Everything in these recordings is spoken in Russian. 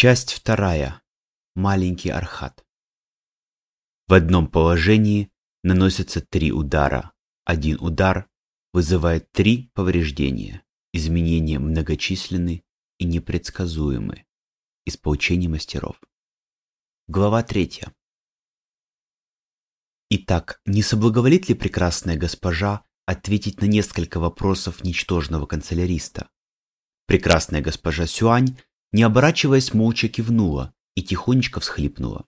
Часть вторая. Маленький архат. В одном положении наносятся три удара. Один удар вызывает три повреждения. Изменения многочисленны и непредсказуемы. Из поучений мастеров. Глава третья. Итак, не соблаговолит ли прекрасная госпожа ответить на несколько вопросов ничтожного канцеляриста? Прекрасная госпожа Сюань не оборачиваясь, молча кивнула и тихонечко всхлипнула.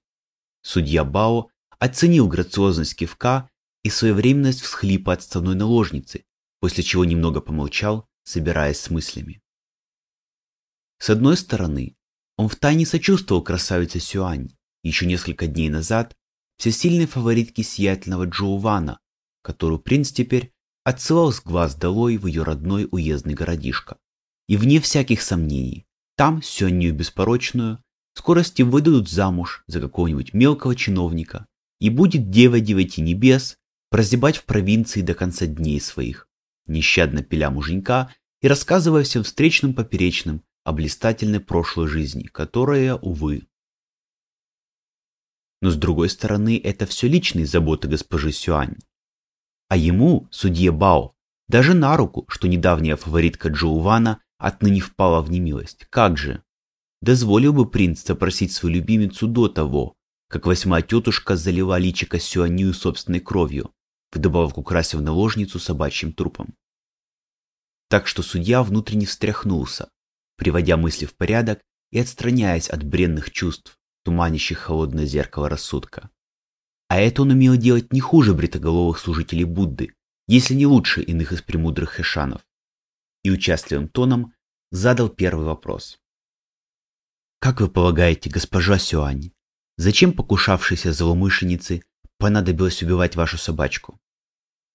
Судья Бао оценил грациозность кивка и своевременность всхлипа отставной наложницы, после чего немного помолчал, собираясь с мыслями. С одной стороны, он втайне сочувствовал красавице Сюань, еще несколько дней назад всесильной фаворитке сиятельного Джоувана, которую принц теперь отсылал с глаз долой в ее родной уездный городишко. И вне всяких сомнений, там Сённию Беспорочную скорости выдадут замуж за какого-нибудь мелкого чиновника, и будет дева девяти небес прозябать в провинции до конца дней своих, нещадно пиля муженька и рассказывая всем встречным поперечным о блистательной прошлой жизни, которая, увы. Но с другой стороны, это все личные заботы госпожи Сюань. А ему, судье Бао, даже на руку, что недавняя фаворитка Джоувана отныне впала в немилость. Как же? Дозволил бы принц запросить свою любимицу до того, как восьмая тетушка залила личико Сюанью собственной кровью, вдобавок украсив наложницу собачьим трупом. Так что судья внутренне встряхнулся, приводя мысли в порядок и отстраняясь от бренных чувств, туманящих холодное зеркало рассудка. А это он умел делать не хуже бритоголовых служителей Будды, если не лучше иных из премудрых хэшанов и участливым тоном задал первый вопрос. «Как вы полагаете, госпожа Сюань, зачем покушавшейся злоумышленнице понадобилось убивать вашу собачку?»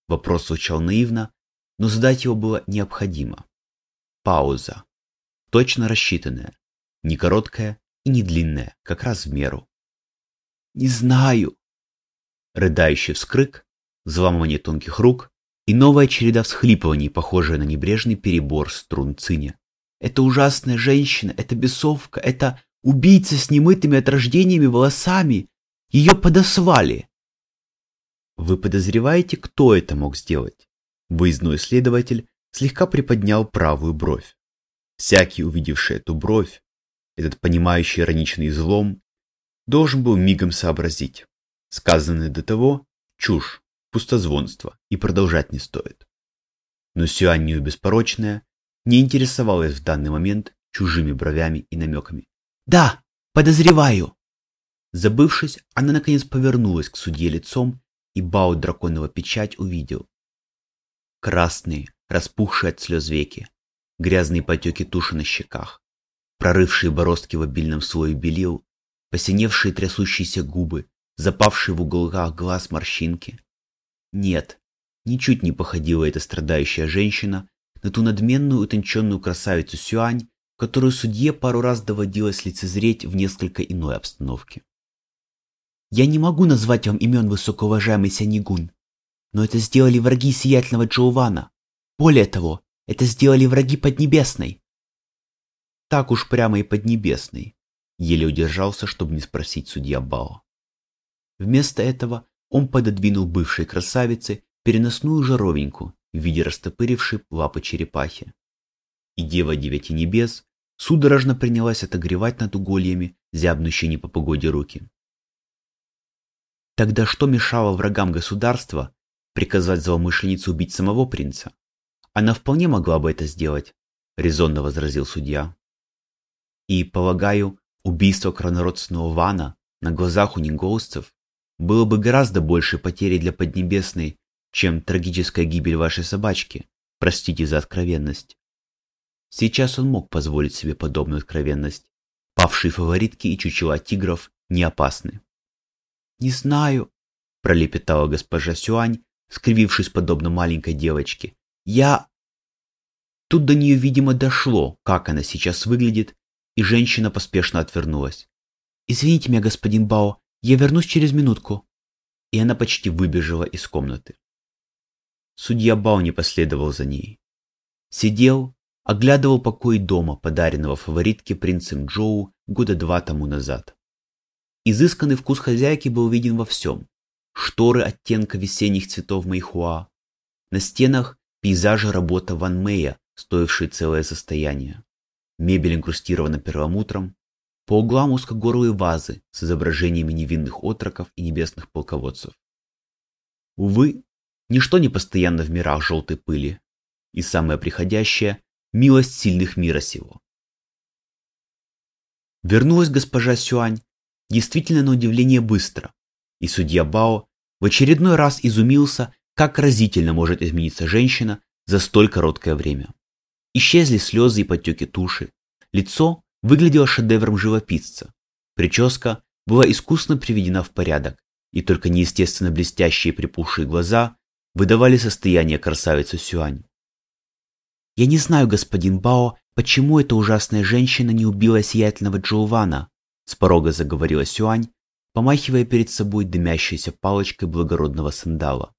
Вопрос звучал наивно, но задать его было необходимо. Пауза. Точно рассчитанная, не короткая и не длинная, как раз в меру. «Не знаю!» Рыдающий вскрык, взламывание тонких рук, и новая череда всхлипываний, похожая на небрежный перебор струн циня. Это ужасная женщина, это бесовка, это убийца с немытыми от рождениями волосами. Ее подосвали. Вы подозреваете, кто это мог сделать? Выездной следователь слегка приподнял правую бровь. Всякий, увидевший эту бровь, этот понимающий ироничный излом, должен был мигом сообразить. Сказанное до того – чушь пустозвонство, и продолжать не стоит. Но Сюанью беспорочная не интересовалась в данный момент чужими бровями и намеками. «Да, подозреваю!» Забывшись, она наконец повернулась к судье лицом, и Бао драконова печать увидел. Красные, распухшие от слез веки, грязные потеки туши на щеках, прорывшие бороздки в обильном слое белил, посиневшие трясущиеся губы, запавшие в уголках глаз морщинки, нет, ничуть не походила эта страдающая женщина на ту надменную утонченную красавицу Сюань, которую судье пару раз доводилось лицезреть в несколько иной обстановке. «Я не могу назвать вам имен высокоуважаемый Сянигун, но это сделали враги сиятельного Джоувана. Более того, это сделали враги Поднебесной». Так уж прямо и Поднебесной, еле удержался, чтобы не спросить судья Бао. Вместо этого он пододвинул бывшей красавице переносную жаровеньку в виде растопырившей лапы черепахи. И дева девяти небес судорожно принялась отогревать над угольями зябнущие не по погоде руки. Тогда что мешало врагам государства приказать злоумышленнице убить самого принца? Она вполне могла бы это сделать, резонно возразил судья. И, полагаю, убийство кронородственного Вана на глазах у неголосцев было бы гораздо больше потери для Поднебесной, чем трагическая гибель вашей собачки. Простите за откровенность. Сейчас он мог позволить себе подобную откровенность. Павшие фаворитки и чучела тигров не опасны. «Не знаю», – пролепетала госпожа Сюань, скривившись подобно маленькой девочке. «Я...» Тут до нее, видимо, дошло, как она сейчас выглядит, и женщина поспешно отвернулась. «Извините меня, господин Бао, я вернусь через минутку. И она почти выбежала из комнаты. Судья Бау не последовал за ней. Сидел, оглядывал покой дома, подаренного фаворитке принцем Джоу года два тому назад. Изысканный вкус хозяйки был виден во всем. Шторы оттенка весенних цветов майхуа. На стенах пейзажи работа Ван Мэя, стоившие целое состояние. Мебель инкрустирована перламутром. По углам узкогорлые вазы с изображениями невинных отроков и небесных полководцев. Увы, ничто не постоянно в мирах желтой пыли. И самое приходящее – милость сильных мира сего. Вернулась госпожа Сюань действительно на удивление быстро, и судья Бао в очередной раз изумился, как разительно может измениться женщина за столь короткое время. Исчезли слезы и подтеки туши, лицо выглядело шедевром живописца, прическа была искусно приведена в порядок, и только неестественно блестящие припухшие глаза выдавали состояние красавицы Сюань. «Я не знаю, господин Бао, почему эта ужасная женщина не убила сиятельного Джоувана?» С порога заговорила Сюань, помахивая перед собой дымящейся палочкой благородного сандала.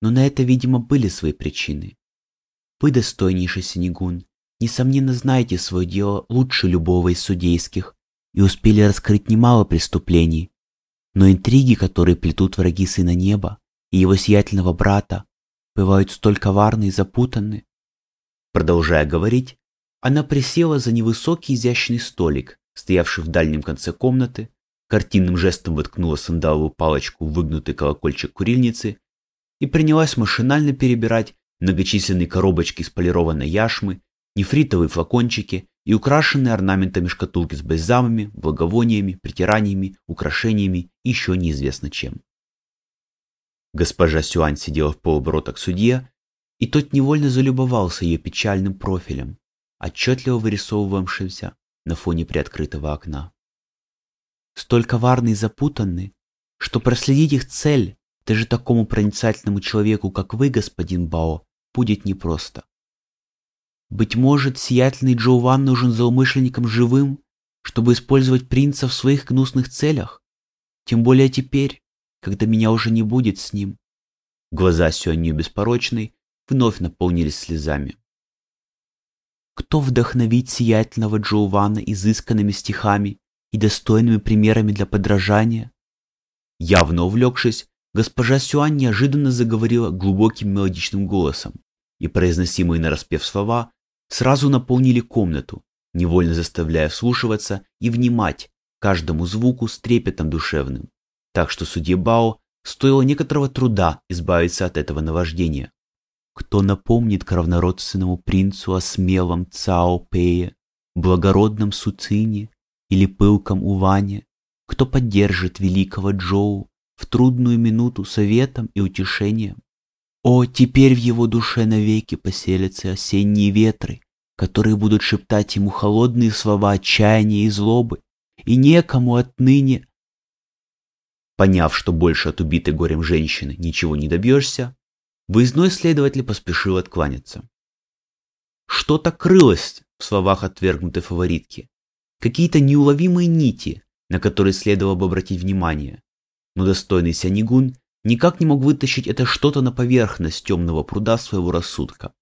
Но на это, видимо, были свои причины. Вы, достойнейший Синегун, несомненно знаете свое дело лучше любого из судейских и успели раскрыть немало преступлений. Но интриги, которые плетут враги Сына Неба и его сиятельного брата, бывают столь коварны и запутанны. Продолжая говорить, она присела за невысокий изящный столик, стоявший в дальнем конце комнаты, картинным жестом воткнула сандаловую палочку в выгнутый колокольчик курильницы и принялась машинально перебирать многочисленные коробочки из полированной яшмы, нефритовые флакончики и украшенные орнаментами шкатулки с бальзамами, благовониями, притираниями, украшениями и еще неизвестно чем. Госпожа Сюань сидела в полоборота к судье, и тот невольно залюбовался ее печальным профилем, отчетливо вырисовывавшимся на фоне приоткрытого окна столь коварны и запутанны, что проследить их цель даже такому проницательному человеку, как вы, господин Бао, будет непросто. Быть может, сиятельный Джоуван нужен злоумышленникам живым, чтобы использовать принца в своих гнусных целях? Тем более теперь, когда меня уже не будет с ним. Глаза Сюанью беспорочной вновь наполнились слезами. Кто вдохновит сиятельного Джоувана изысканными стихами и достойными примерами для подражания. Явно увлекшись, госпожа Сюань неожиданно заговорила глубоким мелодичным голосом, и произносимые нараспев слова сразу наполнили комнату, невольно заставляя вслушиваться и внимать каждому звуку с трепетом душевным. Так что судье Бао стоило некоторого труда избавиться от этого наваждения. Кто напомнит кровнородственному принцу о смелом Цао Пее, благородном Суцине, или пылком Уване, кто поддержит великого Джоу в трудную минуту советом и утешением. О, теперь в его душе навеки поселятся осенние ветры, которые будут шептать ему холодные слова отчаяния и злобы, и некому отныне... Поняв, что больше от убитой горем женщины ничего не добьешься, выездной следователь поспешил откланяться. Что-то крылось в словах отвергнутой фаворитки, какие-то неуловимые нити, на которые следовало бы обратить внимание. Но достойный Сянигун никак не мог вытащить это что-то на поверхность темного пруда своего рассудка.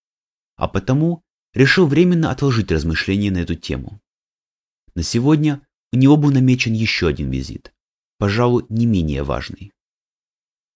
А потому решил временно отложить размышления на эту тему. На сегодня у него был намечен еще один визит, пожалуй, не менее важный.